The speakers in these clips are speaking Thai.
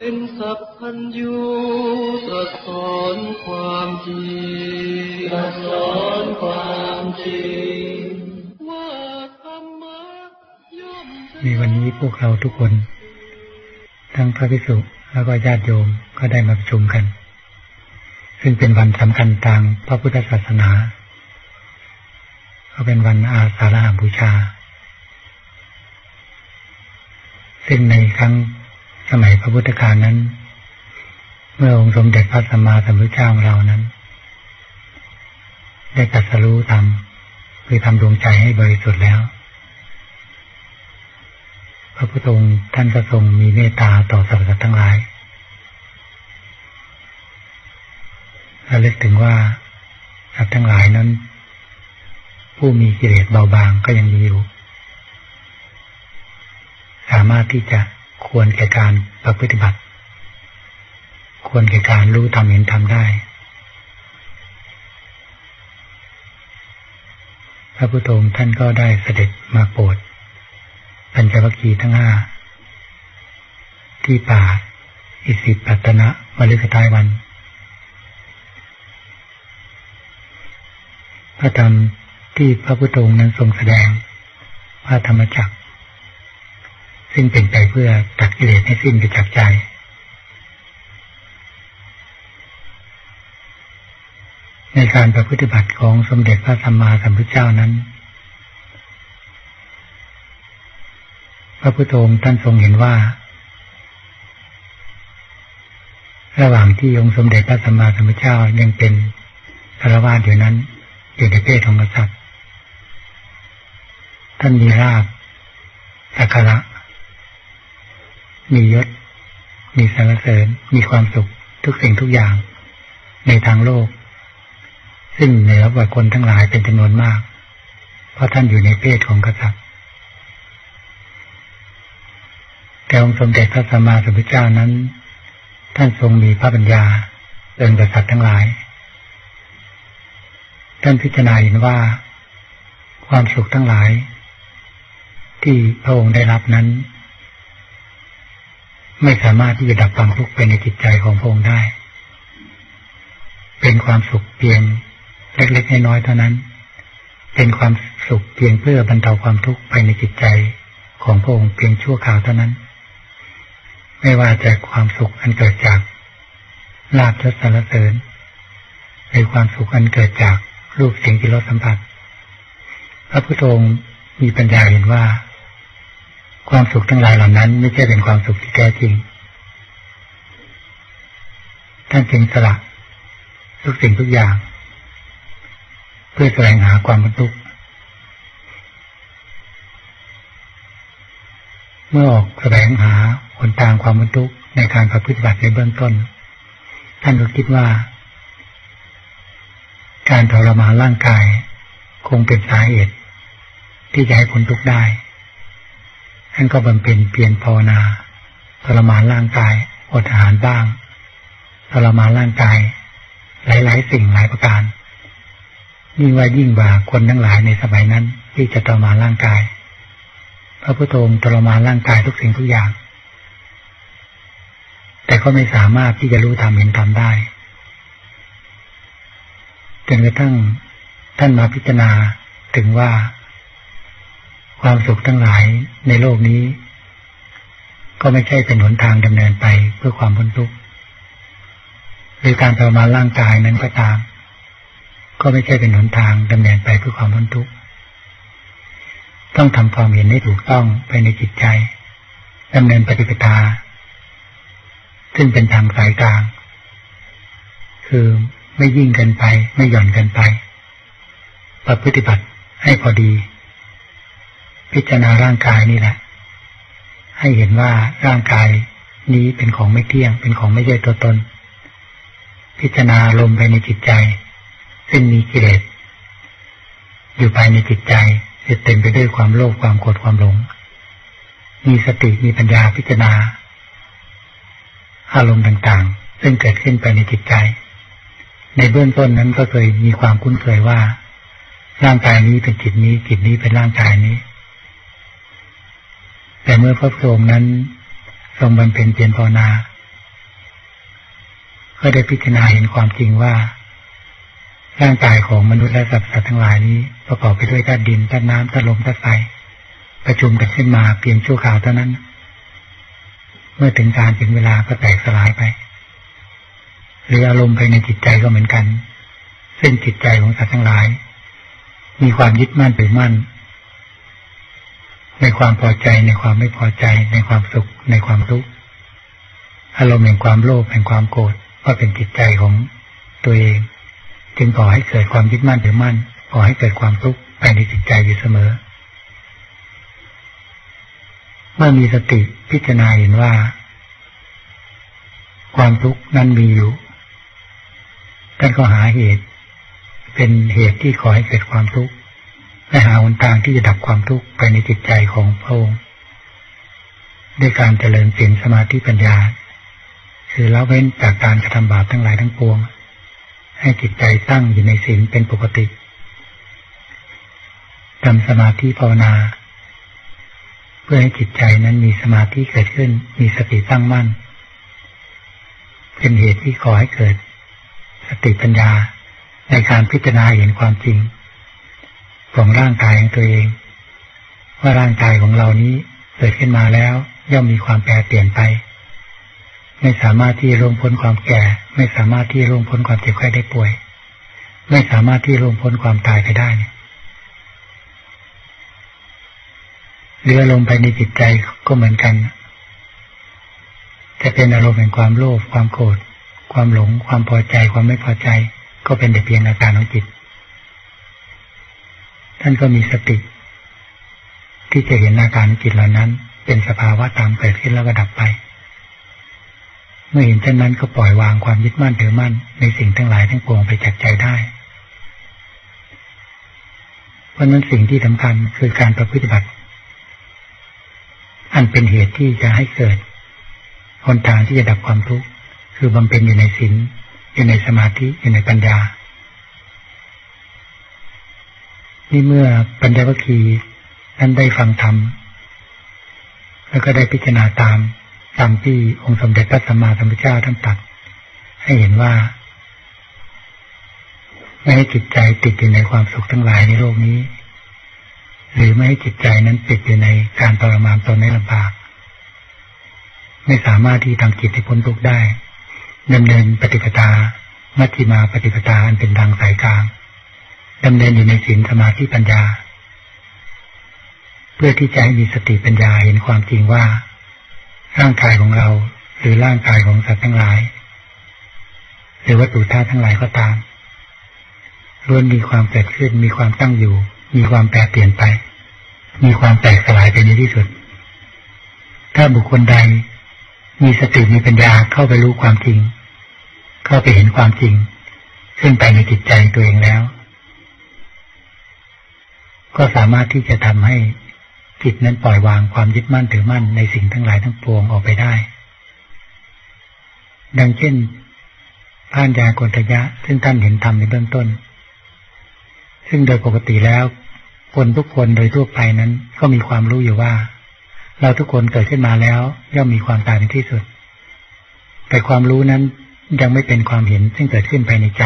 เป็นสัพพัญญูตรัสสอนความจริงตรัสสอนความจริงว่าธรรมะย่อมในวันนี้พวกเราทุกคน ทั้งพระภิกษุแล้วก็ญาติโยมก็ได้มาประชุมกัน ซึ่งเป็นวันสำคัญทางพระพุทธศาสนา ก็เป็นวันอาสาฬหบูชา ซึ่งในครั้ง สมัยพระพุทธกาลนั้น เมื่อองค์สมเด็จพระสัมมาสัมพุทธเจ้าของเรานั้น ได้ตรัสรู้ธรรมคือทำดวงใจให้บริสุทธิ์แล้ว พระพุทธองค์ท่านก็ทรงมีเมตตาต่อสรรพสัตว์ทั้งหลายระลึกถึงว่าสัตว์ทั้งหลายนั้น ผู้มีกิเลสเบาบางก็ยังมีอยู่ สามารถที่จะ ควรแก่การประพฤติบัติ ควรแก่การรู้ทำเห็นทำได้ พระพุทโธท่านก็ได้เสด็จมาโปรดปัญจวัคคีย์ทั้งห้าที่ป่าอิสิปตนะมฤคทายวัน พระธรรมที่พระพุทธองค์นั้นทรงแสดงพระธรรมจักร ซึ่งเป็นไปเพื่อตัดกิเลสให้สิ้นไปจากใจ ในการประพฤติบัติของสมเด็จพระสัมมาสัมพุทธเจ้านั้น พระพุทธองค์ท่านทรงเห็นว่า ระหว่างที่องค์สมเด็จพระสัมมาสัมพุทธเจ้ายังเป็นคารวาสอยู่นั้นอยู่ในเพศของกษัตริย์ท่านมีราบสักการะ มียศ มีสรรเสริญ มีความสุขทุกสิ่งทุกอย่าง ในทางโลก ซึ่งเหนือกว่าคนทั้งหลายเป็นจำนวนมาก เพราะท่านอยู่ในเพศของกษัตริย์ แต่องค์สมเด็จพระสัมมาสัมพุทธเจ้านั้น ท่านทรงมีพระปัญญาเกินกษัตริย์ทั้งหลาย ท่านพิจารณาเห็นว่า ความสุขทั้งหลาย ที่พระองค์ได้รับนั้น ไม่สามารถที่จะดับความทุกข์ไปในจิตใจของพระองค์ได้ เป็นความสุขเพียงเล็กๆน้อยๆเท่านั้น เป็นความสุขเพียงเพื่อบรรเทาความทุกข์ไปในจิตใจของพระองค์เพียงชั่วคราวเท่านั้น ไม่ว่าจะความสุขอันเกิดจากลาภยศสรรเสริญหรือความสุขอันเกิดจากรูปเสียงกิรสสัมผัส พระพุทธองค์มีปัญญาเห็นว่า ความสุขทั้งหลายเหล่านั้น ไม่ใช่เป็นความสุขที่แท้จริง ท่านจึงสละทุกสิ่งทุกอย่าง เพื่อแสวงหาความบรรทุกเมื่อออกแสวงหาหนทางความบรรทุกในการประพฤติบัติในเบื้องต้น ท่านก็คิดว่า การทรมานร่างกาย คงเป็นสาเหตุที่จะให้พ้นทุกได้ ท่านก็บำเพ็ญเพียรภาวนาทรมานร่างกายอดอาหารบ้างทรมานร่างกาย หลาย ๆ สิ่งหลายประการยิ่งว่ายิ่งกว่าคนทั้งหลายในสมัยนั้น ที่จะทรมานร่างกาย พระพุทธองค์ทรมานร่างกายทุกสิ่งทุกอย่าง แต่ก็ไม่สามารถที่จะรู้ทำเห็นทำได้จนกระทั่งท่านมาพิจารณาถึงว่า ความสุขทั้งหลายในโลกนี้ ก็ไม่ใช่เป็นหนทางดำเนินไปเพื่อความพ้นทุกข์หรือการทรมานร่างกายนั้นก็ตาม ก็ไม่ใช่เป็นหนทางดำเนินไปเพื่อความพ้นทุกข์ต้องทำความเห็นให้ถูกต้องไปในจิตใจดำเนินปฏิปทา ซึ่งเป็นทางสายกลาง คือไม่ยิ่งเกินไป ไม่หย่อนเกินไปประพฤติบัติให้พอดี พิจารณาร่างกายนี่แหละ ให้เห็นว่าร่างกายนี้เป็นของไม่เที่ยง เป็นของไม่ใช่ตัวตน พิจารณาลมไปในจิตใจ ซึ่งมีกิเลสอยู่ภายในจิตใจจะเต็มไปด้วยความโลภความโกรธความหลง มีสติมีปัญญาพิจารณา อารมณ์ต่างๆ ซึ่งเกิดขึ้นไปในจิตใจ ในเบื้องต้นนั้นก็เคยมีความคุ้นเคยว่า ร่างกายนี้เป็นจิตนี้จิตนี้เป็นร่างกายนี้ แต่เมื่อพระพุทธองค์นั้นทรงบำเพ็ญเพียรภาวนา ก็ได้พิจารณาเห็นความจริงว่า ร่างกายของมนุษย์และสัตว์ทั้งหลายนี้ ประกอบไปด้วยธาตุดินธาตุน้ำธาตุลมธาตุไฟประชุมกันขึ้นมาเพียงชั่วคราวเท่านั้น เมื่อถึงการถึงเวลาก็แตกสลายไป หรืออารมณ์ภายในจิตใจก็เหมือนกัน ซึ่งจิตใจของสัตว์ทั้งหลาย มีความยึดมั่นหรือมั่น ในความพอใจในความไม่พอใจ ในความสุข ในความทุกข์อารมณ์แห่งความโลภแห่งความโกรธก็เป็นจิตใจของตัวเอง จึงก่อให้เกิดความยึดมั่นหรือมั่นก่อให้เกิดความทุกข์ภายในจิตใจอยู่เสมอ เมื่อมีสติพิจารณาเห็นว่า ความทุกข์นั้นมีอยู่ท่านก็หาเหตุ เป็นเหตุที่ขอให้เกิดความทุกข์ และหาหนทางที่จะดับความทุกข์ไปในจิตใจของพระองค์ด้วยการเจริญศีลสมาธิปัญญา คือละเว้นจากการกระทำบาปทั้งหลายทั้งปวง ให้จิตใจตั้งอยู่ในศีลเป็นปกติทำสมาธิภาวนา เพื่อให้จิตใจนั้นมีสมาธิเกิดขึ้น มีสติตั้งมั่น เป็นเหตุที่ขอให้เกิด สติปัญญาในการพิจารณาเห็นความจริง ของร่างกายของตัวเอง ว่าร่างกายของเรานี้เกิดขึ้นมาแล้วย่อมมีความแปรเปลี่ยนไป ไม่สามารถที่ร่วงพ้นความแก่ ไม่สามารถที่ร่วงพ้นความเจ็บไข้ได้ป่วย ไม่สามารถที่ร่วงพ้นความตายไปได้เรืออารมณ์ภายในจิตใจก็เหมือนกัน จะเป็นอารมณ์แห่งความโลภความโกรธความหลง ความพอใจความไม่พอใจ ก็เป็นแต่เพียงอาการของจิต ท่านก็มีสติ ที่จะเห็นอาการจิตเหล่านั้น เป็นสภาวะตามเกิดขึ้นแล้วก็ดับไป เมื่อเห็นเช่นนั้นก็ปล่อยวางความยึดมั่นถือมั่นในสิ่งทั้งหลายทั้งปวงไปจากใจได้เพราะนั้นสิ่งที่สำคัญคือการประพฤติบัติ อันเป็นเหตุที่จะให้เกิดหนทางที่จะดับความทุกข์คือบำเพ็ญอยู่ในศีลอยู่ในสมาธิอยู่ในปัญญา นี่เมื่อปัญญาวัคคีนั้นได้ฟังธรรม แล้วก็ได้พิจารณาตามตามที่องค์สมเด็จพระสัมมาสัมพุทธเจ้าท่านตัดให้เห็นว่า ไม่ให้จิตใจติดอยู่ในความสุขทั้งหลายในโลกนี้ หรือไม่ให้จิตใจนั้นติดอยู่ในการทรมานตนในลำบาก ไม่สามารถที่ทำจิตให้พ้นทุกข์ได้ดำเนินปฏิปทา มัชฌิมาปฏิปทาอันเป็นทางสายกลาง ดำเนินอยู่ในศีลสมาธิปัญญา เพื่อที่จะให้มีสติปัญญาเห็นความจริงว่า ร่างกายของเราหรือร่างกายของสัตว์ทั้งหลาย หรือวัตถุธาตุทั้งหลายก็ตามล้วนมีความเกิดขึ้นมีความตั้งอยู่ มีความแปรเปลี่ยนไป มีความแตกสลายไปในที่สุด ถ้าบุคคลใด มีสติมีปัญญาเข้าไปรู้ความจริง เข้าไปเห็นความจริง ซึ่งไปในจิตใจตัวเองแล้ว ก็สามารถที่จะทำให้จิตนั้นปล่อยวางความยึดมั่นถือมั่นในสิ่งทั้งหลายทั้งปวงออกไปได้ ดังเช่นพานยากตยะ ซึ่งท่านเห็นธรรมในเบื้องต้น ซึ่งโดยปกติแล้ว คนทุกคนโดยทั่วไปนั้น ก็มีความรู้อยู่ว่า เราทุกคนเกิดขึ้นมาแล้ว ย่อมมีความตายเป็นที่สุด แต่ความรู้นั้นยังไม่เป็นความเห็นซึ่งเกิดขึ้นภายในใจ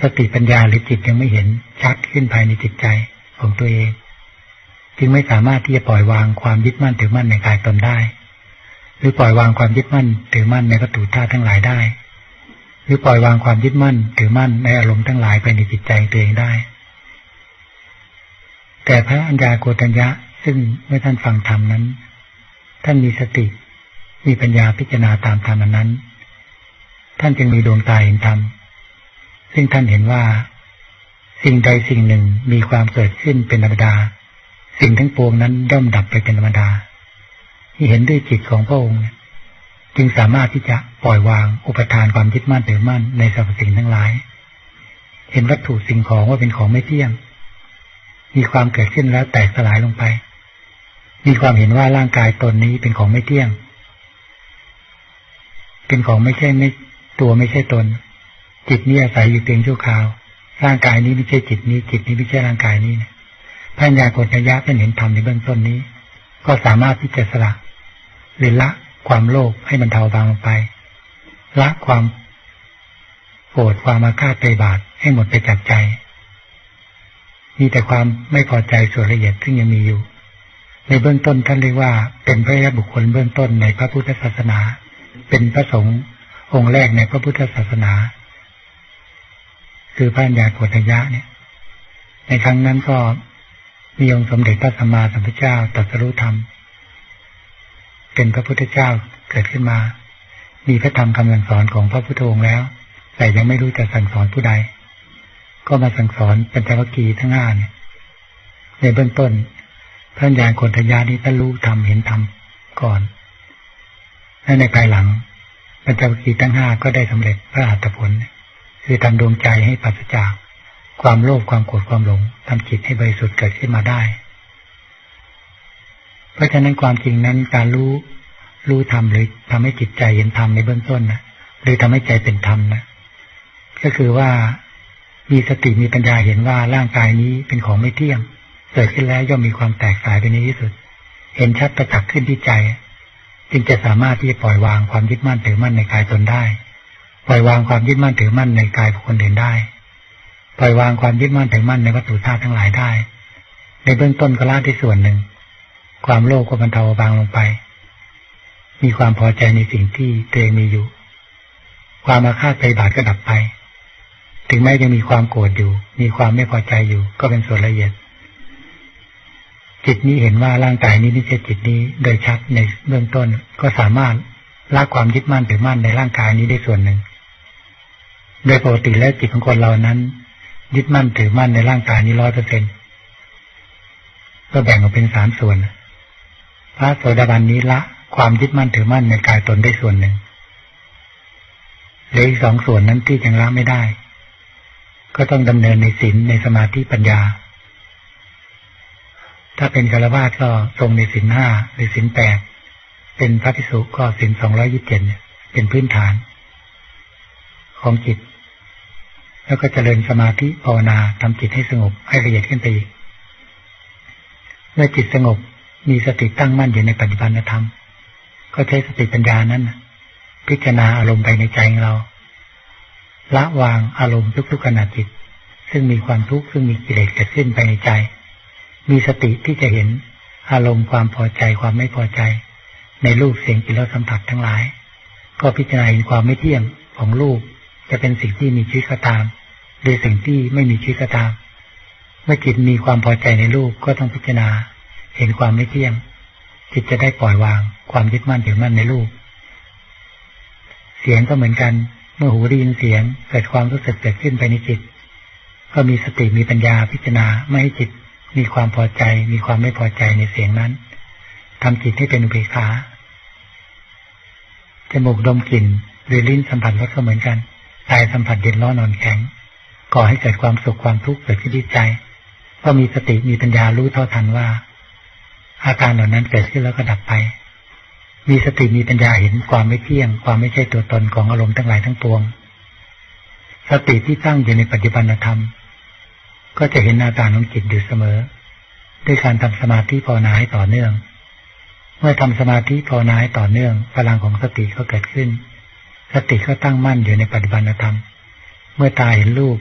สติปัญญาหรือจิตยังไม่เห็นชัดขึ้นภายในจิตใจ ของตัวเอง จึงไม่สามารถที่จะปล่อยวางความยึดมั่นถือมั่นในกายตนได้ หรือปล่อยวางความยึดมั่นถือมั่นในวัตถุธาตุทั้งหลายได้ หรือปล่อยวางความยึดมั่นถือมั่นในอารมณ์ทั้งหลายไปในจิตใจตัวเองได้ แต่พระอัญญาโกตัญญะซึ่งเมื่อท่านฟังธรรมนั้น ท่านมีสติ มีปัญญาพิจารณาตามธรรมนั้น ท่านจึงมีดวงตาเห็นธรรมซึ่งท่านเห็นว่า สิ่งใดสิ่งหนึ่งมีความเกิดขึ้นเป็นธรรมดา สิ่งทั้งปวงนั้นย่อมดับไปเป็นธรรมดา ที่เห็นด้วยจิตของพระองค์จึงสามารถที่จะปล่อยวางอุปทานความยึดมั่นถือมั่นในสรรพสิ่งทั้งหลาย เห็นวัตถุสิ่งของว่าเป็นของไม่เที่ยง มีความเกิดขึ้นแล้วแตกสลายลงไป มีความเห็นว่าร่างกายตนนี้เป็นของไม่เที่ยง เป็นของไม่ใช่ไม่ตัวไม่ใช่ตน จิตนี้อาศัยอยู่เพียงชั่วคราว ร่างกายนี้ไม่ใช่จิตนี้จิตนี้ไม่ใช่ร่างกายนี้นะพระญาโกฏยะท่านเห็นธรรมในเบื้องต้นนี้ ก็สามารถที่จะสละหรือละความโลภให้มันเทาบางลงไป ละความโกรธความมาฆาตไปบาทให้หมดไปจากใจ มีแต่ความไม่พอใจส่วนละเอียดซึ่งยังมีอยู่ ในเบื้องต้นท่านเรียกว่า เป็นพระยาบุคคลเบื้องต้นในพระพุทธศาสนา เป็นพระสงฆ์องค์แรกในพระพุทธศาสนา คือพระญาโกฏยะเนี่ย ในครั้งนั้นก็มีองค์สมเด็จพระสัมมาสัมพุทธเจ้าตรัสรู้ธรรม เป็นพระพุทธเจ้าเกิดขึ้นมา มีพระธรรมคำสั่งสอนของพระพุทธองค์แล้ว แต่ยังไม่รู้จะสั่งสอนผู้ใด ก็มาสั่งสอนปัญจวัคคีย์ทั้งห้าเนี่ยในเบื้องต้น พระญาณโกฏยะนี้ท่านรู้ธรรมเห็นธรรมก่อนและในภายหลังปัญจวัคคีย์ทั้งห้าก็ได้สำเร็จพระอัตผล คือทำดวงใจให้ปัสจากความโลภความโกรธความหลงทำจิตให้บริสุทธิ์เกิดขึ้นมาได้ เพราะฉะนั้นความจริงนั้นการรู้รู้ธรรมหรือทำให้จิตใจเห็นธรรมในเบื้องต้นนะหรือทำให้ใจเป็นธรรมนะก็คือว่ามีสติมีปัญญาเห็นว่าร่างกายนี้เป็นของไม่เที่ยงเกิดขึ้นแล้วย่อมมีความแตกสายไปในที่สุด เห็นชัดประจักษ์ขึ้นที่ใจ จึงจะสามารถที่จะปล่อยวางความยึดมั่นถือมั่นในกายตนได้ ปล่อยวางความยึดมั่นถือมั่นในกายบุคคลอื่นได้ ปล่อยวางความยึดมั่นถือมั่นในวัตถุธาตุทั้งหลายได้ ในเบื้องต้นก็ละที่ส่วนหนึ่ง ความโลภก็บรรเทาบางลงไป มีความพอใจในสิ่งที่ตัวเองมีอยู่ ความอาฆาตใจบาดก็ดับไป ถึงแม้ยังมีความโกรธอยู่ มีความไม่พอใจอยู่ ก็เป็นส่วนละเอียด จิตนี้เห็นว่าร่างกายนี้นี่ใช่จิตนี้โดยชัดในเบื้องต้นก็สามารถละความยึดมั่นถือมั่นในร่างกายนี้ได้ส่วนหนึ่ง โดยปกติแล้วจิตของคนเรานั้น ยึดมั่นถือมั่นในร่างกายนี้ร้อยเปอร์เซ็นก็แบ่งออกเป็นสามส่วน พระโสดาบันนี้ละความยึดมั่นถือมั่นในกายตนได้ส่วนหนึ่งเหลืออีกสองส่วนนั้นที่ยังละไม่ได้ ก็ต้องดำเนินในศีลในสมาธิปัญญา ถ้าเป็นคารวะก็ทรงในศีลห้าหรือศีลแปดเป็นพระภิกษุก็ศีลสองร้อยยี่สิบเจ็ดเป็นพื้นฐาน ของจิต แล้วก็เจริญสมาธิภาวนาทำจิตให้สงบให้ละเอียดขึ้นไปอีกเมื่อจิตสงบมีสติตั้งมั่นอยู่ในปัจจุบันธรรม ก็ใช้สติปัญญานั้น พิจารณาอารมณ์ไปในใจของเรา ละวางอารมณ์ทุกๆขณะจิต ซึ่งมีความทุกข์ซึ่งมีกิเลสเกิดขึ้นไปในใจ มีสติที่จะเห็นอารมณ์ความพอใจความไม่พอใจ ในรูปเสียงกลิ่นรสสัมผัสทั้งหลาย ก็พิจารณาเห็นความไม่เที่ยงของรูปจะเป็นสิ่งที่มีชีวิตก็ตาม หรือสิ่งที่ไม่มีชีวิตก็ตามเมื่อจิตมีความพอใจในรูปก็ต้องพิจารณา เห็นความไม่เที่ยง จิตจะได้ปล่อยวาง ความยึดมั่นถือมั่นในรูป เสียงก็เหมือนกัน เมื่อหูได้ยินเสียง เกิดความรู้สึกเกิดขึ้นภายในจิต ก็มีสติมีปัญญาพิจารณาไม่ให้จิตมีความพอใจ มีความไม่พอใจในเสียงนั้นทำจิตให้เป็นอุเบกขาจมูกดมกลิ่นหรือลิ้นสัมผัสรสก็เหมือนกันกายสัมผัสเย็นร้อนนอนแข็ง ก่อให้เกิดความสุขความทุกข์เกิดขึ้นที่ใจเพราะมีสติมีปัญญารู้เท่าทันว่า อาการเหล่านั้นเกิดขึ้นแล้วก็ดับไป มีสติมีปัญญาเห็นความไม่เที่ยง ความไม่ใช่ตัวตนของอารมณ์ทั้งหลายทั้งปวง สติที่ตั้งอยู่ในปัจจุบันธรรม ก็จะเห็นอาการของจิตอยู่เสมอ ด้วยการทำสมาธิภาวนาให้ต่อเนื่อง เมื่อทำสมาธิภาวนาให้ต่อเนื่อง พลังของสติก็เกิดขึ้น สติก็ตั้งมั่นอยู่ในปัจจุบันธรรม เมื่อตาเห็นรูป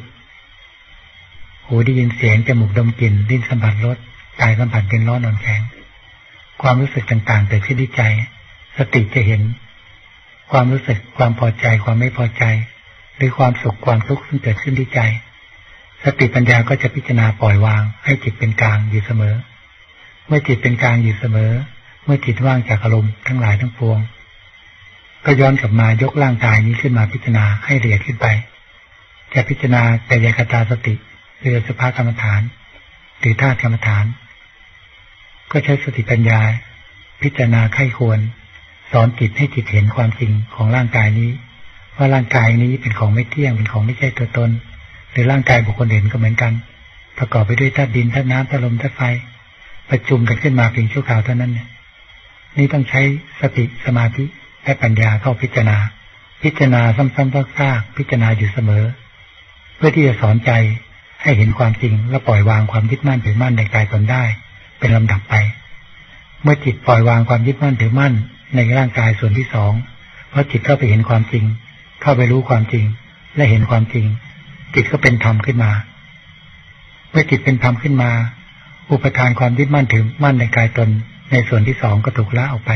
หูได้ยินเสียงจมูกดมกลิ่นลิ้นสัมผัสรสกายสัมผัสเย็นร้อนนอนแข็ง ความรู้สึกต่างๆเกิดขึ้นที่ใจ สติจะเห็น ความรู้สึกความพอใจความไม่พอใจ หรือความสุขความทุกข์ซึ่งเกิดขึ้นที่ใจ สติปัญญาก็จะพิจารณาปล่อยวาง ให้จิตเป็นกลางอยู่เสมอ เมื่อจิตเป็นกลางอยู่เสมอ เมื่อจิตว่างจากอารมณ์ทั้งหลายทั้งปวง ก็ย้อนกลับมายกร่างกายนี้ขึ้นมาพิจารณาให้ละเอียดขึ้นไป จะพิจารณาแต่ยกตาสติ หรือสภากรรมฐานหรือธาตุกรรมฐาน ก็ใช้สติปัญญา พิจารณาไข้ควร สอนจิตให้จิตเห็นความจริงของร่างกายนี้ ว่าร่างกายนี้เป็นของไม่เที่ยงเป็นของไม่ใช่ตัวตน หรือร่างกายบุคคลอื่นก็เหมือนกัน ประกอบไปด้วยธาตุดินธาตุน้ำธาตุลมธาตุไฟ ประจุมกันขึ้นมาเพียงชั่วคราวเท่านั้นเนี่ยนี่ต้องใช้สติสมาธิและปัญญาเข้าพิจารณา พิจารณาซ้ำๆซากๆพิจารณาอยู่เสมอ เพื่อที่จะสอนใจ ให้เห็นความจริงและปล่อยวางความยึดมั่นถือมั่นในกายตนได้ เป็นลำดับไป เมื่อจิตปล่อยวางความยึดมั่นถือมั่นในร่างกายส่วนที่สองเพราะจิตเข้าไปเห็นความจริง เข้าไปรู้ความจริง และเห็นความจริง จิตก็เป็นธรรมขึ้นมา เมื่อจิตเป็นธรรมขึ้นมา อุปทานความยึดมั่นถือมั่นในกายตน ในส่วนที่สองก็ถูกละออกไป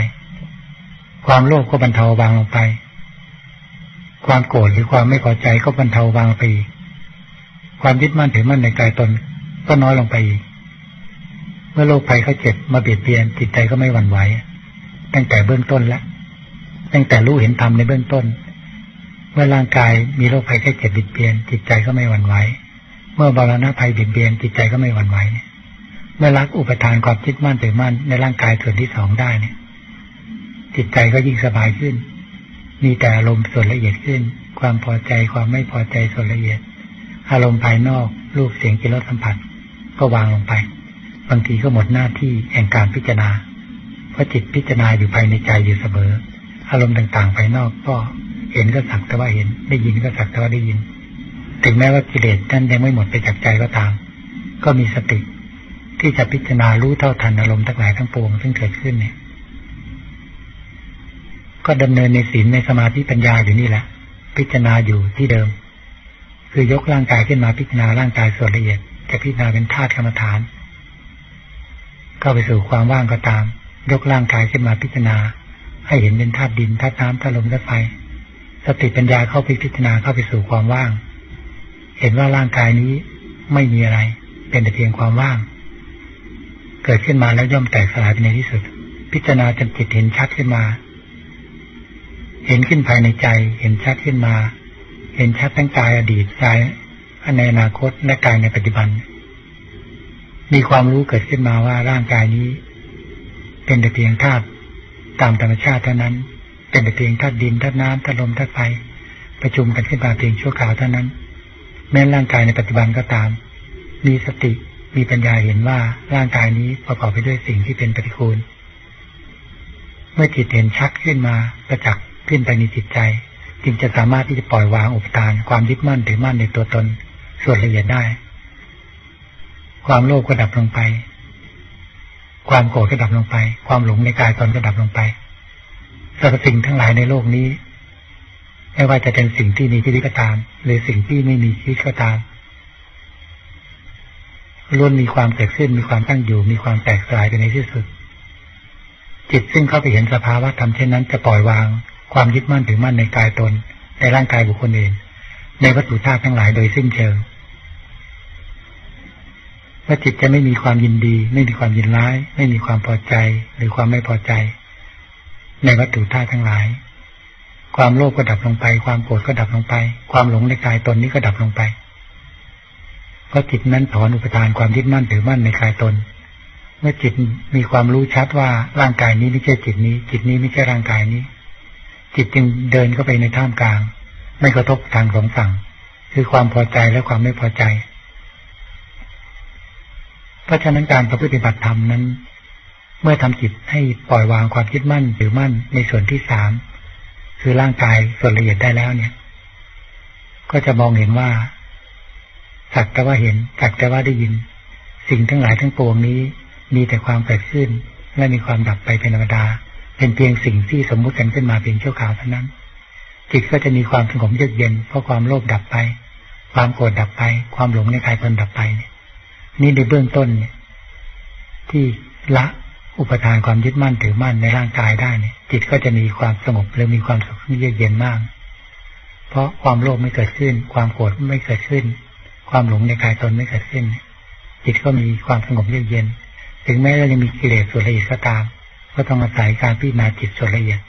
ความโลภก็บรรเทาบางลงไป ความโกรธหรือความไม่พอใจก็บรรเทาบางไป ความยึดมั่นถือมั่นในกายตนก็น้อยลงไปอีก เมื่อโรคภัยเขาเจ็บมาเบียดเบียนจิตใจก็ไม่หวั่นไหวตั้งแต่เบื้องต้นแล้วตั้งแต่รู้เห็นธรรมในเบื้องต้น เมื่อร่างกายมีโรคภัยแค่เจ็บบิดเบียน จิตใจก็ไม่หวั่นไหว เมื่อบาลณะภัยบิดเบียน จิตใจก็ไม่หวั่นไหวเนี่ย เมื่อรักอุปทานความคิดมั่นถือมั่นในร่างกายส่วนที่สองได้เนี่ย จิตใจก็ยิ่งสบายขึ้น มีแต่อารมณ์ส่วนละเอียดขึ้น ความพอใจความไม่พอใจส่วนละเอียด อารมณ์ภายนอกรูปเสียงกิริยสัมผัส ก็วางลงไป บางทีก็หมดหน้าที่แห่งการพิจารณาเพราะจิตพิจารณาอยู่ภายในใจอยู่เสมอ อารมณ์ต่างๆภายนอกก็เห็นก็สักแต่ว่าเห็น ได้ยินก็สักแต่ว่าได้ยิน ถึงแม้ว่ากิเลสนั้นยังไม่หมดไปจากใจก็ตาม ก็มีสติ ที่จะพิจารณารู้เท่าทันอารมณ์ทั้งหลายทั้งปวงซึ่งเกิดขึ้นเนี่ย ก็ดำเนินในศีลในสมาธิปัญญาอยู่นี่แหละ พิจารณาอยู่ที่เดิม คือยกร่างกายขึ้นมาพิจารณาร่างกายส่วนละเอียดจะพิจารณาเป็นธาตุกรรมฐาน เข้าไปสู่ความว่างก็ตาม ยกร่างกายขึ้นมาพิจารณา ให้เห็นเป็นธาตุดินธาตุน้ำธาตุลมธาตุไฟสติปัญญาเข้าไปพิจารณาเข้าไปสู่ความว่าง เห็นว่าร่างกายนี้ไม่มีอะไร เป็นแต่เพียงความว่าง เกิดขึ้นมาแล้วย่อมแตกสลายไปในที่สุด พิจารณาจนจิตเห็นชัดขึ้นมา เห็นขึ้นภายในใจ เห็นชัดขึ้นมา เห็นชัดทั้งกายอดีตกายในอนาคตและกายในปัจจุบัน มีความรู้เกิดขึ้นมาว่าร่างกายนี้ เป็นแต่เพียงธาตุตามธรรมชาติเท่านั้น เป็นแต่เพียงธาตุดินธาตุน้ำธาตุลมธาตุไฟประชุมกันขึ้นมาเพียงชั่วคราวเท่านั้น แม้ร่างกายในปัจจุบันก็ตาม มีสติมีปัญญาเห็นว่าร่างกายนี้ประกอบไปด้วยสิ่งที่เป็นปฏิคูล เมื่อจิตเห็นชักขึ้นมาประจักษ์ขึ้นไปในจิตใจ จึงจะสามารถที่จะปล่อยวางอุปทาน ความยึดมั่นถือมั่นในตัวตนส่วนละเอียดได้ ความโลภก็ดับลงไป ความโกรธก็ดับลงไป ความหลงในกายตนก็ดับลงไปสรรพสิ่งทั้งหลายในโลกนี้ ไม่ว่าจะเป็นสิ่งที่มีชีวิตก็ตาม หรือสิ่งที่ไม่มีชีวิตก็ตามล้วนมีความเกิดขึ้นมีความตั้งอยู่ มีความแตกสลายไปในที่สุด จิตซึ่งเข้าไปเห็นสภาวะธรรมเช่นนั้นจะปล่อยวาง ความยึดมั่นถือมั่นในกายตน ในร่างกายบุคคลอื่น ในวัตถุธาตุทั้งหลายโดยสิ้นเชิงว่าจิตจะไม่มีความยินดี ไม่มีความยินร้าย ไม่มีความพอใจ หรือความไม่พอใจ ในวัตถุธาตุทั้งหลาย ความโลภก็ดับลงไป ความโกรธก็ดับลงไป ความหลงในกายตนนี้ก็ดับลงไป เพราะจิตนั้นถอนอุปทานความยึดมั่นถือมั่นในกายตน เมื่อจิตมีความรู้ชัดว่าร่างกายนี้ไม่ใช่จิตนี้ จิตนี้ไม่ใช่ร่างกายนี้ จิตจึงเดินเข้าไปในท่ามกลาง ไม่กระทบทางสองฝั่ง คือความพอใจและความไม่พอใจ เพราะฉะนั้นการประพฤติบัติธรรมนั้น เมื่อทำจิตให้ปล่อยวางความคิดมั่นหรือมั่นในส่วนที่สามคือร่างกายส่วนละเอียดได้แล้วเนี่ย ก็จะมองเห็นว่าสักแต่ว่าเห็นสักแต่ว่าได้ยิน สิ่งทั้งหลายทั้งปวงนี้ มีแต่ความเกิดขึ้นและมีความดับไปเป็นธรรมดา เป็นเพียงสิ่งที่สมมุติกันขึ้นมาเพียงชั่วคราวเท่านั้น จิตก็จะมีความสงบเยือกเย็นเพราะความโลภดับไป ความโกรธดับไป ความหลงในกายตนดับไปนี่ในเบื้องต้นเนี่ย ที่ละอุปทานความยึดมั่นถือมั่นในร่างกายได้เนี่ย จิตก็จะมีความสงบหรือมีความสุขเยือกเย็นมาก เพราะความโลภไม่เกิดขึ้น ความโกรธไม่เกิดขึ้น ความหลงในกายตนไม่เกิดขึ้น จิตก็มีความสงบเยือกเย็น ถึงแม้เรายังมีกิเลสส่วนละเอียดก็ตาม ก็ต้องอาศัยการพิจารณาจิตส่วนละเอียด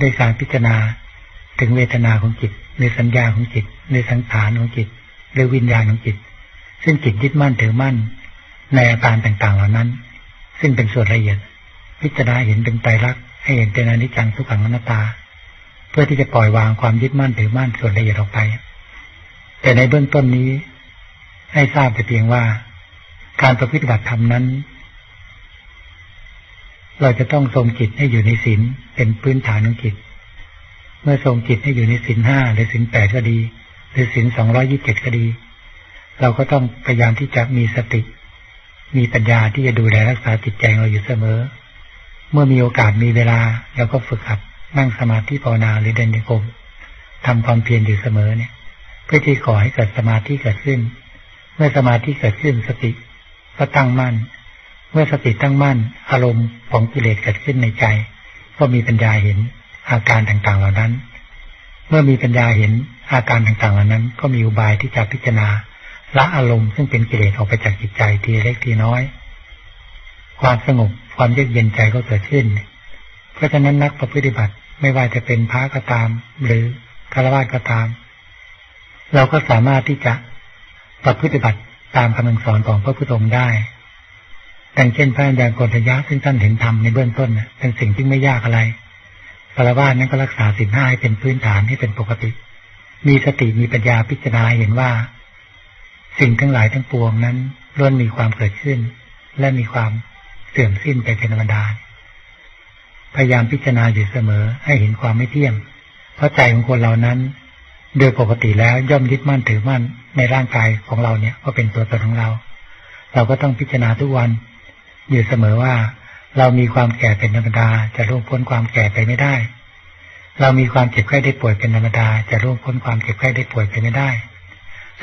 ด้วยการพิจารณาถึงเวทนาของจิต ในสัญญาของจิต ในสังขารของจิตหรือวิญญาณของจิต ซึ่งจิตยึดมั่นถือมั่น ในอาการต่างๆเหล่านั้น ซึ่งเป็นส่วนละเอียด พิจารณาเห็นเป็นไตรลักษณ์ให้เห็นเป็นอนิจจังทุกขังอนัตตา เพื่อที่จะปล่อยวางความยึดมั่นถือมั่นส่วนละเอียดออกไป แต่ในเบื้องต้นนี้ ให้ทราบแต่เพียงว่า การประพฤติบัติธรรมนั้น เราจะต้องทรงจิตให้อยู่ในศีลเป็นพื้นฐานของจิต เมื่อทรงจิตให้อยู่ในศีลห้าหรือศีลแปดก็ดี หรือศีลสองร้อยี่สิบเจ็ดก็ดี เราก็ต้องพยายามที่จะมีสติ มีปัญญาที่จะดูแลรักษาจิตใจเราอยู่เสมอ เมื่อมีโอกาสมีเวลาเราก็ฝึกหัดนั่งสมาธิภาวนาหรือเดินโยกมทำความเพียรอยู่เสมอเนี่ย เพื่อที่ขอให้เกิดสมาธิเกิดขึ้น เมื่อสมาธิเกิดขึ้นสติก็ตั้งมั่น เมื่อสติตั้งมั่น อารมณ์ของกิเลสเกิดขึ้นในใจ ก็มีปัญญาเห็นอาการต่างๆเหล่านั้น เมื่อมีปัญญาเห็นอาการต่างๆเหล่านั้น ก็มีอุบายที่จะพิจารณาละอารมณ์ซึ่งเป็นกิเลสออกไปจากจิตใจทีเล็กทีน้อย ความสงบความเยือกเย็นใจก็เกิดขึ้น เพราะฉะนั้นนักปฏิบัติไม่ว่าจะเป็นพระก็ตาม หรือฆราวาสก็ตาม เราก็สามารถที่จะประพฤติบัติตามคำสอนของพระพุทธองค์ได้ ดังเช่นพระอัญญาโกฏยะซึ่งท่านเห็นธรรมในเบื้องต้นเป็นสิ่งที่ไม่ยากอะไรฆราวาสนั้นก็รักษาสินห้าให้เป็นพื้นฐานให้เป็นปกติ มีสติมีปัญญาพิจารณาเห็นว่า สิ่งทั้งหลายทั้งปวงนั้นล้วนมีความเกิดขึ้น และมีความเสื่อมสิ้นไปเป็นธรรมดาพยายามพิจารณาอยู่เสมอให้เห็นความไม่เที่ยงเพราะใจของคนเรานั้น โดยปกติแล้วย่อมยึดมั่นถือมั่นในร่างกายของเราเนี่ยก็เป็นตัวตนของเรา เราก็ต้องพิจารณาทุกวัน อยู่เสมอว่า เรามีความแก่เป็นธรรมดาจะล่วงพ้นความแก่ไปไม่ได้ เรามีความเจ็บไข้ได้ป่วยเป็นธรรมดา จะล่วงพ้นความเจ็บไข้ได้ป่วยไปไม่ได้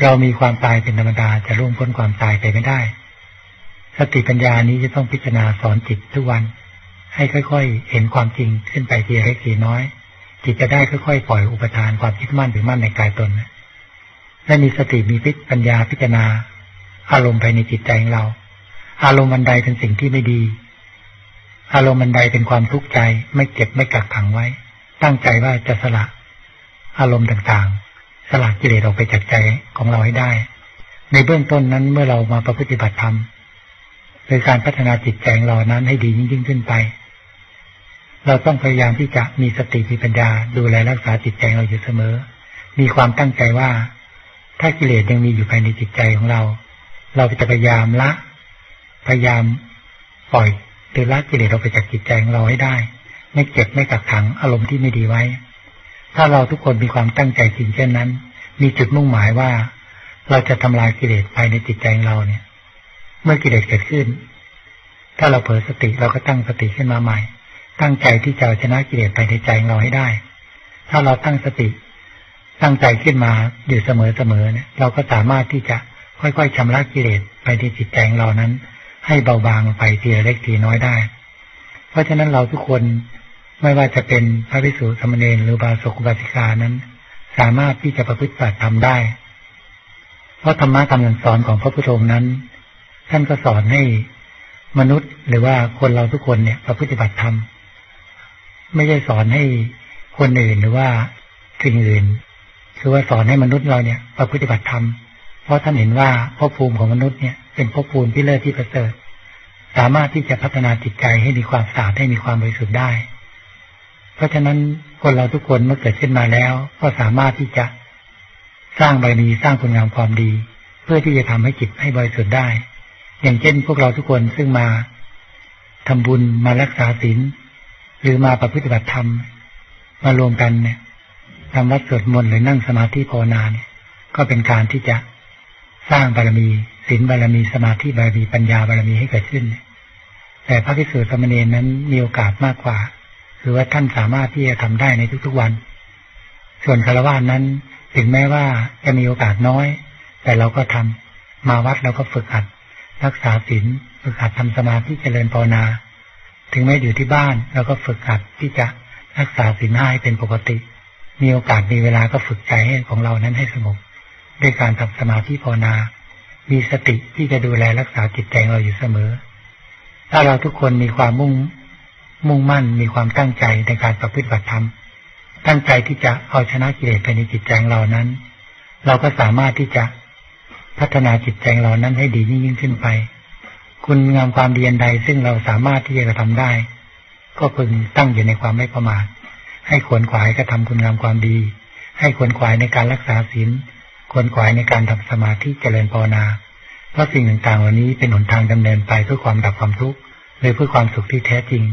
เรามีความตายเป็นธรรมดาจะล่วงพ้นความตายไปไม่ได้ สติปัญญานี้จะต้องพิจารณาสอนจิตทุกวัน ให้ค่อยๆ เห็นความจริงขึ้นไปทีเล็กทีน้อย จิตจะได้ค่อยๆ ปล่อยอุปทานความคิดมั่นหรือมั่นในกายตนและมีสติมีพิปัญญาพิจารณาอารมณ์ภายในจิตใจของเรา อารมณ์มันใดเป็นสิ่งที่ไม่ดี อารมณ์มันใดเป็นความทุกข์ใจ ไม่เก็บไม่กักขังไว้ ตั้งใจว่าจะสละ อารมณ์ต่างๆ สละกิเลสออกไปจากใจของเราให้ได้ ในเบื้องต้นนั้นเมื่อเรามาประพฤติบัติธรรมโดยการพัฒนาจิตใจของเรานั้นให้ดียิ่งขึ้นไป เราต้องพยายามที่จะมีสติมีปัญญาดูแลรักษาจิตใจเราอยู่เสมอ มีความตั้งใจว่า ถ้ากิเลสยังมีอยู่ภายในจิตใจของเรา เราจะพยายามละ พยายามปล่อยหรือละกิเลสเราไปจากจิตใจของเราให้ได้ ไม่เก็บไม่กักขังอารมณ์ที่ไม่ดีไว้ ถ้าเราทุกคนมีความตั้งใจจริงเช่นนั้น มีจุดมุ่งหมายว่า เราจะทำลายกิเลสภายในจิตใจของเราเนี่ย เมื่อกิเลสเกิดขึ้น ถ้าเราเผลอสติเราก็ตั้งสติขึ้นมาใหม่ ตั้งใจที่จะชนะกิเลสภายในใจของเราให้ได้ ถ้าเราตั้งสติ ตั้งใจขึ้นมาอยู่เสมอๆเนี่ยเราก็สามารถที่จะค่อยๆชำระกิเลสภายในจิตใจของเรานั้น ให้เบาบางไปทีละเล็กทีน้อยได้ เพราะฉะนั้นเราทุกคนไม่ว่าจะเป็นพระภิกษุสมณีหรือบาสกบาสิกานั้น สามารถที่จะประพฤติปฏิบัติทำได้ เพราะธรรมะคำสอนของพระพุทธองค์นั้น ท่านก็สอนให้มนุษย์หรือว่าคนเราทุกคนเนี่ยประพฤติบัติธรรมไม่ใช่สอนให้คนอื่นหรือว่าสิ่งอื่นคือว่าสอนให้มนุษย์เราเนี่ยประพฤติบัติธรรมเพราะท่านเห็นว่าภพภูมิของมนุษย์เนี่ย เป็นภพภูมิที่เลิศที่ประเสริฐสามารถที่จะพัฒนาจิตใจให้มีความสะอาดให้มีความบริสุทธิ์ได้ เพราะฉะนั้นคนเราทุกคนเมื่อเกิดขึ้นมาแล้ว ก็สามารถที่จะสร้างบารมีสร้างคุณงามความดี เพื่อที่จะทำให้จิตให้บริสุทธิ์ได้ อย่างเช่น พวกเราทุกคนซึ่งมาทำบุญมารักษาศีลหรือมาประพฤติบัติธรรมมารวมกันเนี่ยทำวัดสวดมนต์หรือนั่งสมาธิภาวนาเนี่ยก็เป็นการที่จะสร้างบารมี ศีลบารมีสมาธิบารมีปัญญาบารมีให้เกิดขึ้น แต่พระภิกษุสมณีนั้นมีโอกาสมากกว่า คือว่าท่านสามารถที่จะทำได้ในทุกๆวัน ส่วนคารวะนั้นถึงแม้ว่าจะมีโอกาสน้อย แต่เราก็ทำมาวัดเราก็ฝึกหัด รักษาศีลฝึกหัดทำสมาธิเจริญภาวนา ถึงแม้อยู่ที่บ้านเราก็ฝึกหัดที่จะรักษาศีลห้าให้เป็นปกติ มีโอกาสมีเวลาก็ฝึกใจให้ของเรานั้นให้สงบด้วยการทำสมาธิภาวนา มีสติที่จะดูแลรักษาจิตใจเราอยู่เสมอ ถ้าเราทุกคนมีความมุ่ง มุ่งมั่นมีความตั้งใจในการประพฤติบัติธรรม ตั้งใจที่จะเอาชนะกิเลสภายในจิตใจเรานั้น เราก็สามารถที่จะพัฒนาจิตใจเรานั้นให้ดียิ่งขึ้นไป คุณงามความดีอันใดซึ่งเราสามารถที่จะกระทำได้ ก็พึงตั้งอยู่ในความไม่ประมาทให้ขวนขวายกระทำคุณงามความดี ให้ขวนขวายในการรักษาศีล ขวนขวายในการทำสมาธิเจริญภาวนา เพราะสิ่งต่างๆเหล่านี้เป็นหนทางดำเนินไปเพื่อความดับความทุกข์หรือเพื่อความสุขที่แท้จริง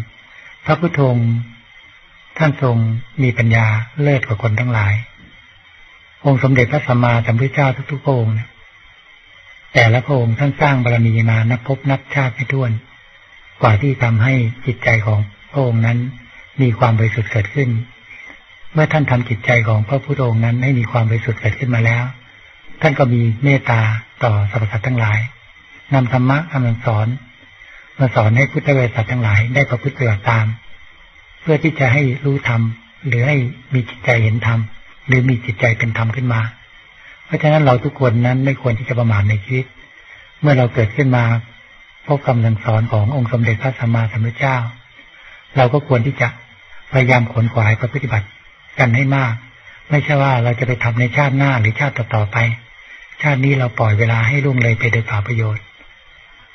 พระพุทโธท่านทรงมีปัญญาเลิศกว่าคนทั้งหลาย องค์สมเด็จพระสัมมาสัมพุทธเจ้าทุกๆองค์แต่ละพระองค์ท่านสร้างบารมีมานับพบนับชาติไม่ถ้วน กว่าที่ทำให้จิตใจของพระองค์นั้นมีความบริสุทธิ์เกิดขึ้น เมื่อท่านทำจิตใจของพระพุทธองค์นั้นให้มีความบริสุทธิ์เกิดขึ้นมาแล้ว ท่านก็มีเมตตาต่อสรรพสัตว์ทั้งหลายนำธรรมะคำสอน มาสอนให้พุทธเวสัตว์ทั้งหลายได้ประพฤติปฏิบัติตาม เพื่อที่จะให้รู้ธรรมหรือให้มีจิตใจเห็นธรรมหรือมีจิตใจเป็นธรรมขึ้นมา เพราะฉะนั้นเราทุกคนนั้นไม่ควรที่จะประมาทในชีวิต เมื่อเราเกิดขึ้นมาพบคำสั่งสอนขององค์สมเด็จพระสัมมาสัมพุทธเจ้า เราก็ควรที่จะพยายามขนขวายปฏิบัติกันให้มาก ไม่ใช่ว่าเราจะไปทำในชาติหน้าหรือชาติต่อๆไป ชาตินี้เราปล่อยเวลาให้ล่วงเลยไปโดยเปล่าประโยชน์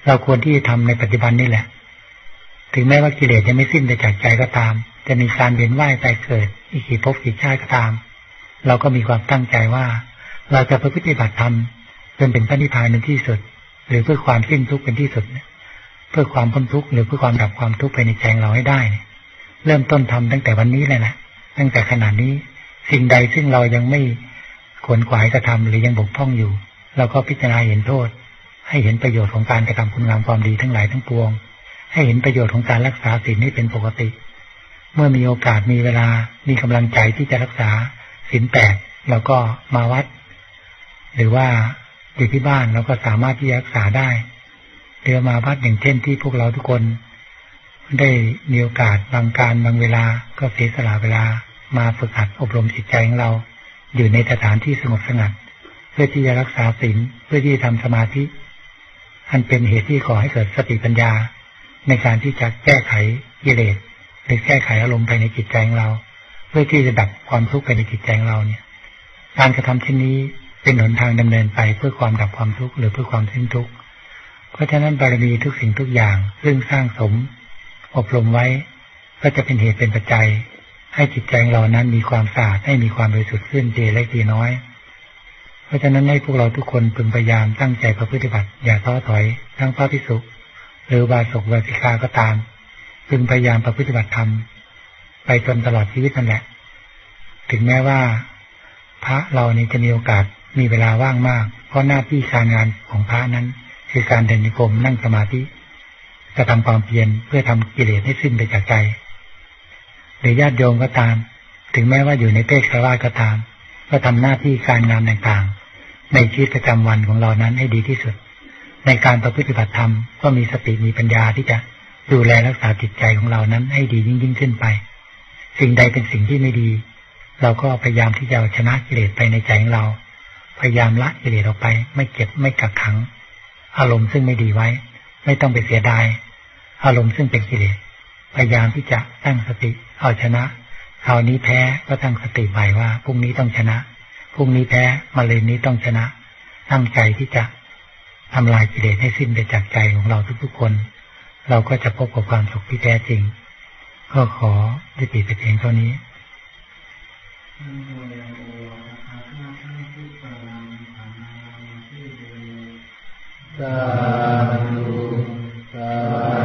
เราควรที่จะทำในปัจจุบันนี่แหละ ถึงแม้ว่ากิเลสจะไม่สิ้นไปจากใจก็ตาม จะมีการเวียนว่ายไปเกิด อีกกี่ภพกี่ชาติก็ตาม เราก็มีความตั้งใจว่า เราจะปฏิบัติธรรมจนเป็นพระนิพพานในที่สุด หรือเพื่อความสิ้นทุกข์เป็นที่สุดเพื่อความพ้นทุกข์หรือเพื่อความดับความทุกข์ไปในใจเราให้ได้ เริ่มต้นทำตั้งแต่วันนี้เลยนะตั้งแต่ขณะนี้สิ่งใดซึ่งเรายังไม่ ขวนขวายกระทำหรือยังบกพร่องอยู่ เราก็พิจารณาเห็นโทษ ให้เห็นประโยชน์ของการกระทำคุณงามความดีทั้งหลายทั้งปวง ให้เห็นประโยชน์ของการรักษาศีลให้เป็นปกติ เมื่อมีโอกาสมีเวลามีกำลังใจที่จะรักษาศีลแปดเราก็มาวัด หรือว่าอยู่ที่บ้านเราก็สามารถที่จะรักษาได้เรือมาวัดอย่างเช่นที่พวกเราทุกคน ได้มีโอกาสบางการบางเวลาก็เสียสละเวลามาฝึกหัดอบรมจิตใจของเรา อยู่ในสถานที่สงบสงัด เพื่อที่จะรักษาศีลเพื่อที่จะทำสมาธิ อันเป็นเหตุที่ขอให้เกิดสติปัญญา ในการที่จะแก้ไขกิเลสหรือแก้ไขอารมณ์ภายในจิตใจของเรา เพื่อที่จะดับความทุกข์ภายในจิตใจของเราเนี่ย การกระทำเช่นนี้เป็นหนทางดำเนินไปเพื่อความดับความทุกข์หรือเพื่อความสิ้นทุกข์เพราะฉะนั้นบารมีทุกสิ่งทุกอย่างซึ่งสร้างสม อบรมไว้ ก็จะเป็นเหตุเป็นปัจจัย ให้จิตใจเรานั้นมีความสะอาดให้มีความบริสุทธิ์ขึ้นเจเล็กทีน้อย เพราะฉะนั้นให้พวกเราทุกคนพึงพยายามตั้งใจประพฤติบัติ อย่าท้อถอย ทั้งพระพิสุหรือบาศกบาสิกาก็ตาม พึงพยายามประพฤติบัติธรรมไปจนตลอดชีวิตนั่นแหละ ถึงแม้ว่า พระเรานี้จะมีโอกาสมีเวลาว่างมาก เพราะหน้าที่การงานของพระนั้น คือการเดินนิคมนั่งสมาธิ จะทำความเพียรเพื่อทำกิเลสให้สิ้นไปจากใจ หรือญาติโยมก็ตาม ถึงแม้ว่าอยู่ในเพศคารวะก็ตาม ก็ทำหน้าที่การงานต่างๆ ในชีวิตประจำวันของเรานั้นให้ดีที่สุด ในการประพฤติบัติธรรมก็มีสติมีปัญญาที่จะดูแลรักษาจิตใจของเรานั้นให้ดียิ่งยิ่งขึ้นไป สิ่งใดเป็นสิ่งที่ไม่ดี เราก็พยายามที่จะเอาชนะกิเลสไปในใจของเรา พยายามละกิเลสออกไป ไม่เก็บไม่กักขัง อารมณ์ซึ่งไม่ดีไว้ ไม่ต้องไปเสียดาย อารมณ์ซึ่งเป็นกิเลส พยายามที่จะตั้งสติ เอาชนะคราวนี้แพ้ก็ตั้งสติใหม่ว่าพรุ่งนี้ต้องชนะพรุ่งนี้แพ้มาเลยนี้ต้องชนะ ตั้งใจที่จะทำลายกิเลสให้สิ้นไปจากใจของเราทุกๆคน เราก็จะพบกับความสุขที่แท้จริง ก็ขอยุติไปเพียงเท่านี้สา